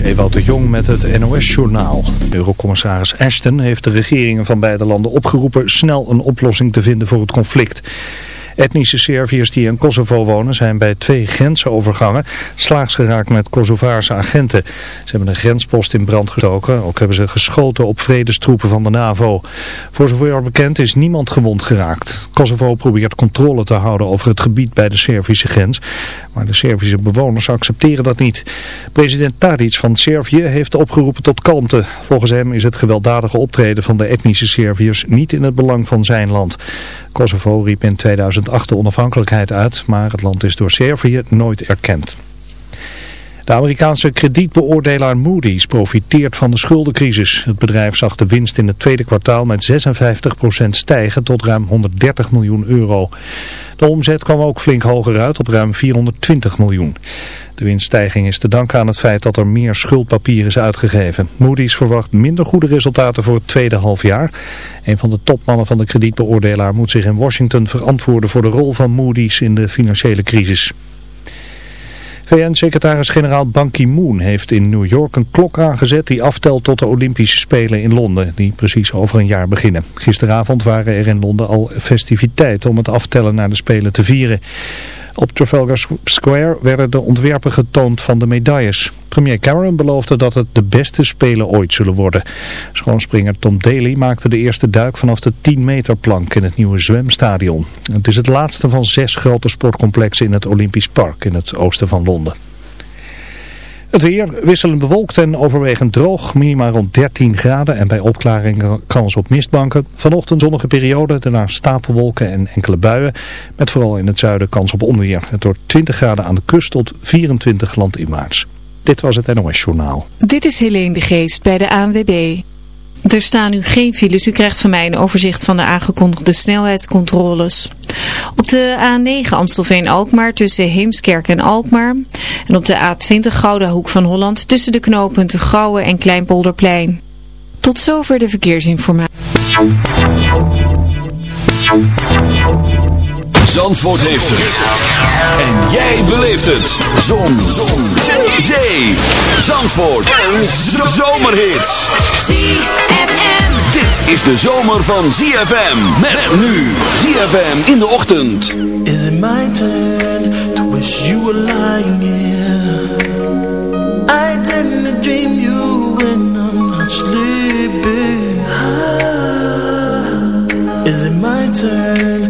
is Ewout de Jong met het NOS-journaal. Eurocommissaris Ashton heeft de regeringen van beide landen opgeroepen snel een oplossing te vinden voor het conflict. Etnische Serviërs die in Kosovo wonen zijn bij twee grensovergangen slaags geraakt met Kosovaarse agenten. Ze hebben een grenspost in brand gestoken. Ook hebben ze geschoten op vredestroepen van de NAVO. Voor zover bekend is niemand gewond geraakt. Kosovo probeert controle te houden over het gebied bij de Servische grens. Maar de Servische bewoners accepteren dat niet. President Tadic van Servië heeft opgeroepen tot kalmte. Volgens hem is het gewelddadige optreden van de etnische Serviërs niet in het belang van zijn land. Kosovo riep in 2008 de onafhankelijkheid uit, maar het land is door Servië nooit erkend. De Amerikaanse kredietbeoordelaar Moody's profiteert van de schuldencrisis. Het bedrijf zag de winst in het tweede kwartaal met 56% stijgen tot ruim 130 miljoen euro. De omzet kwam ook flink hoger uit op ruim 420 miljoen. De winststijging is te danken aan het feit dat er meer schuldpapier is uitgegeven. Moody's verwacht minder goede resultaten voor het tweede halfjaar. Een van de topmannen van de kredietbeoordelaar moet zich in Washington verantwoorden voor de rol van Moody's in de financiële crisis. VN-secretaris-generaal Ban Ki-moon heeft in New York een klok aangezet die aftelt tot de Olympische Spelen in Londen, die precies over een jaar beginnen. Gisteravond waren er in Londen al festiviteiten om het aftellen naar de Spelen te vieren. Op Trafalgar Square werden de ontwerpen getoond van de medailles. Premier Cameron beloofde dat het de beste spelen ooit zullen worden. Schoonspringer Tom Daly maakte de eerste duik vanaf de 10 meter plank in het nieuwe zwemstadion. Het is het laatste van zes grote sportcomplexen in het Olympisch Park in het oosten van Londen. Het weer wisselend bewolkt en overwegend droog, minimaal rond 13 graden en bij opklaringen kans op mistbanken. Vanochtend zonnige periode, daarna stapelwolken en enkele buien, met vooral in het zuiden kans op onweer. Het wordt 20 graden aan de kust tot 24 landinwaarts. Dit was het NOS Journaal. Dit is Helene de Geest bij de ANWB. Er staan nu geen files. U krijgt van mij een overzicht van de aangekondigde snelheidscontroles. Op de A9 Amstelveen-Alkmaar tussen Heemskerk en Alkmaar. En op de A20 Gouda Hoek van Holland tussen de knooppunten Gouwen en Kleinpolderplein. Tot zover de verkeersinformatie. Zandvoort heeft het. En jij beleeft het. Zon. Zon. Zee. Zandvoort. Een zomerhit. ZFM. Dit is de zomer van ZFM. Met nu. ZFM in de ochtend. Is it my turn to wish you were lying here? I tend to dream you when I'm not sleeping. Is it my turn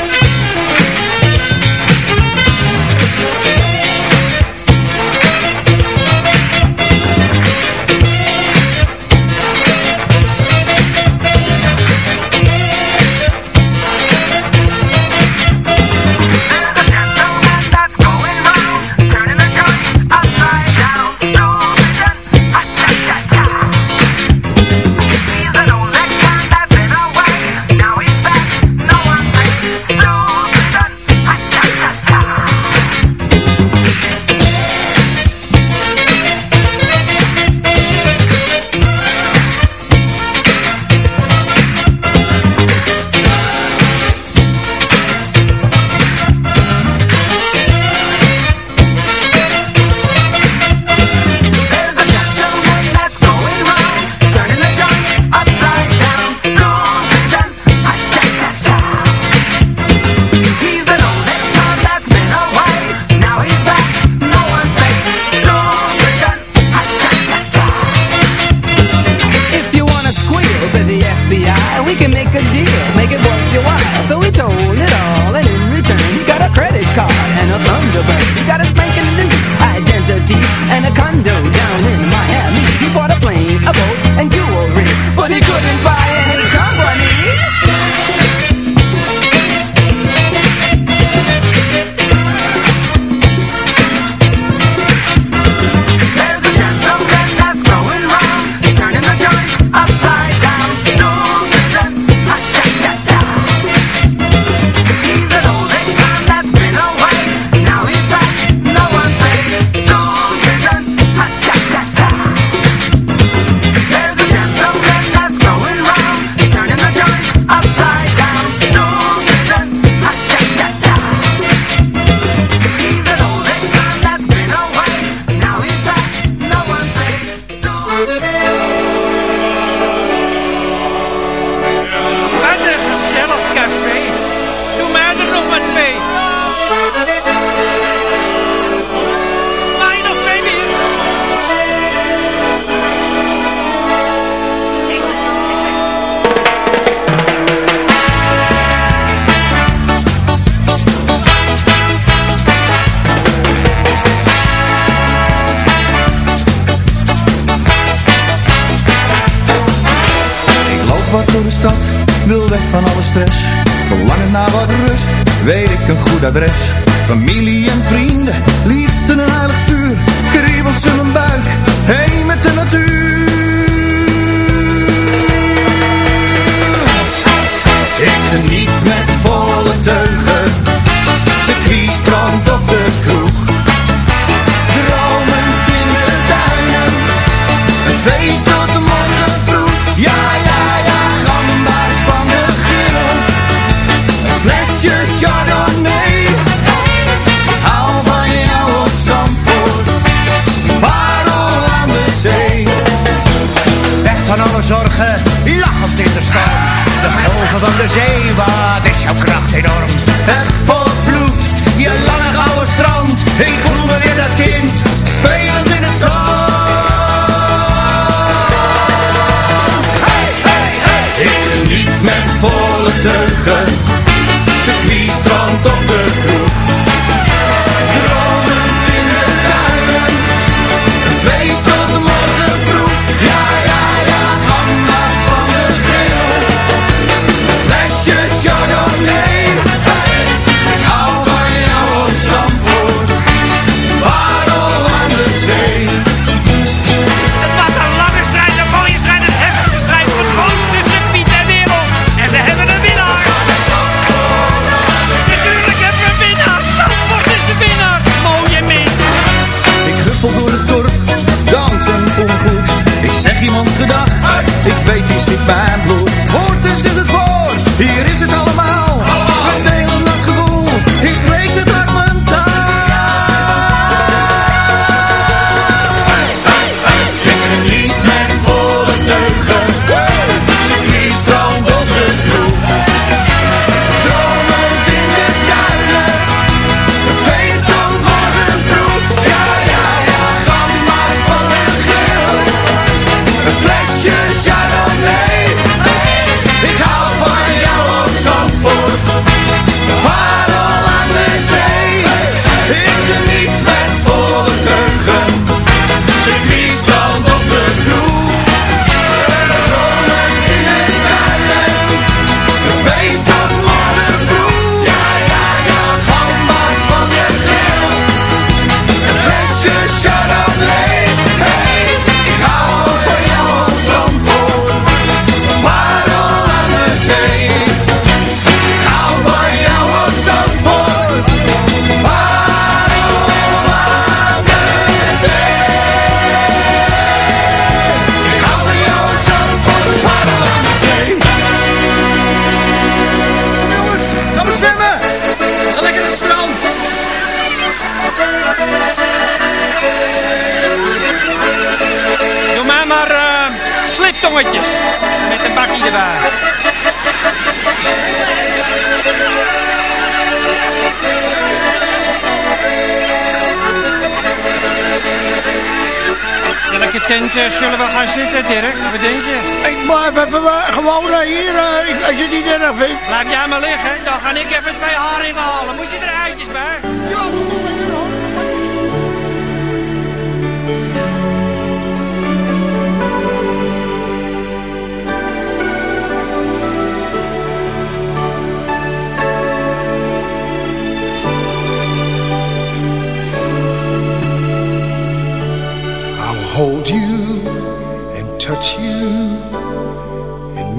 zullen we gaan zitten, Dirk? Wat denk je? Ik blijf even eh, gewoon eh, hier, eh, als je het niet erg vindt. Laat jij maar liggen, dan ga ik even twee haringen halen. Moet je eruitjes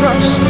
trust.